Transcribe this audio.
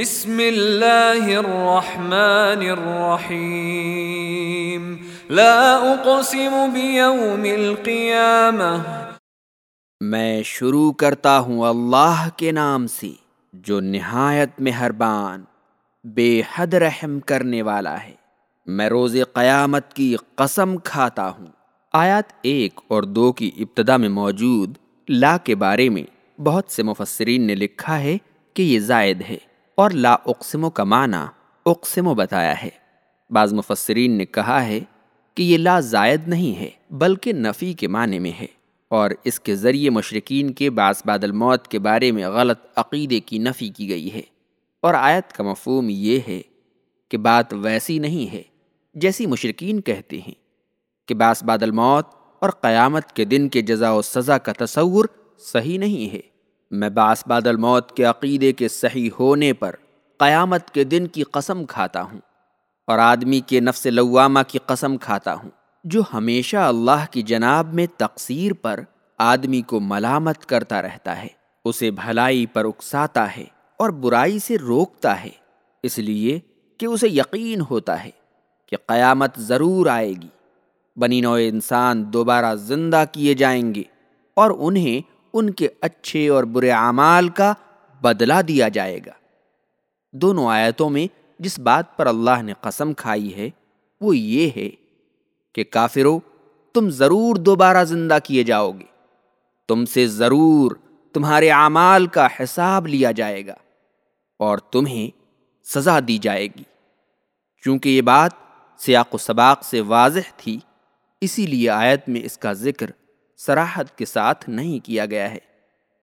بسم اللہ الرحمن الرحیم. لا اقسم بیوم القیامہ. میں شروع کرتا ہوں اللہ کے نام سے، جو نہایت مہربان، بے حد رحم کرنے والا ہے۔ میں روز قیامت کی قسم کھاتا ہوں۔ آیات ایک اور دو کی ابتدا میں موجود لا کے بارے میں بہت سے مفسرین نے لکھا ہے کہ یہ زائد ہے۔ اور لا اقسمو کا معنی اقسمو بتایا ہے۔ بعض مفسرین نے کہا ہے کہ یہ لا زائد نہیں ہے، بلکہ نفی کے معنی میں ہے۔ اور اس کے ذریعے مشرقین کے بعض بعد الموت کے بارے میں غلط عقیدے کی نفی کی گئی ہے۔ اور آیت کا مفہوم یہ ہے کہ بات ویسی نہیں ہے جیسی مشرقین کہتے ہیں کہ باس بعد الموت اور قیامت کے دن کے جزا و سزا کا تصور صحیح نہیں ہے۔ میں باس بادل موت کے عقیدے کے صحیح ہونے پر قیامت کے دن کی قسم کھاتا ہوں اور آدمی کے نفس لوامہ کی قسم کھاتا ہوں جو ہمیشہ اللہ کی جناب میں تقصیر پر آدمی کو ملامت کرتا رہتا ہے، اسے بھلائی پر اکساتا ہے اور برائی سے روکتا ہے۔ اس لیے کہ اسے یقین ہوتا ہے کہ قیامت ضرور آئے گی۔ بنی نو انسان دوبارہ زندہ کیے جائیں گے اور انہیں ان کے اچھے اور برے اعمال کا بدلہ دیا جائے گا۔ دونوں آیتوں میں جس بات پر اللہ نے قسم کھائی ہے، وہ یہ ہے کہ کافرو، تم ضرور دوبارہ زندہ کیے جاؤ گے۔ تم سے ضرور تمہارے اعمال کا حساب لیا جائے گا اور تمہیں سزا دی جائے گی۔ چونکہ یہ بات سیاق و سباق سے واضح تھی، اسی لیے آیت میں اس کا ذکر سراحت کے ساتھ نہیں کیا گیا ہے۔